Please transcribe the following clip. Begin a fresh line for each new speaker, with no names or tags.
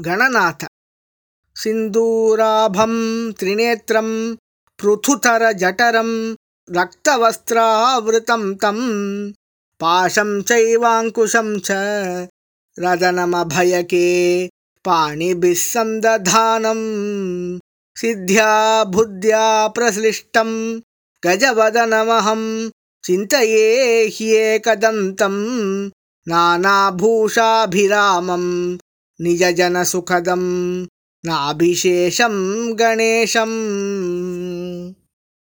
गणनाथ। सिन्दूराभं त्रिनेत्रं पृथुतरजठरं रक्तवस्त्रावृतं तं पाशं चैवाङ्कुशं च रदनमभयके पाणिभिः सन्दधानम् सिद्ध्या बुद्ध्या प्रश्लिष्टं गजवदनमहं चिन्तये ह्येकदन्तं नानाभूषाभिरामं निजजनसुखदं नाभिशेषं गणेशम्।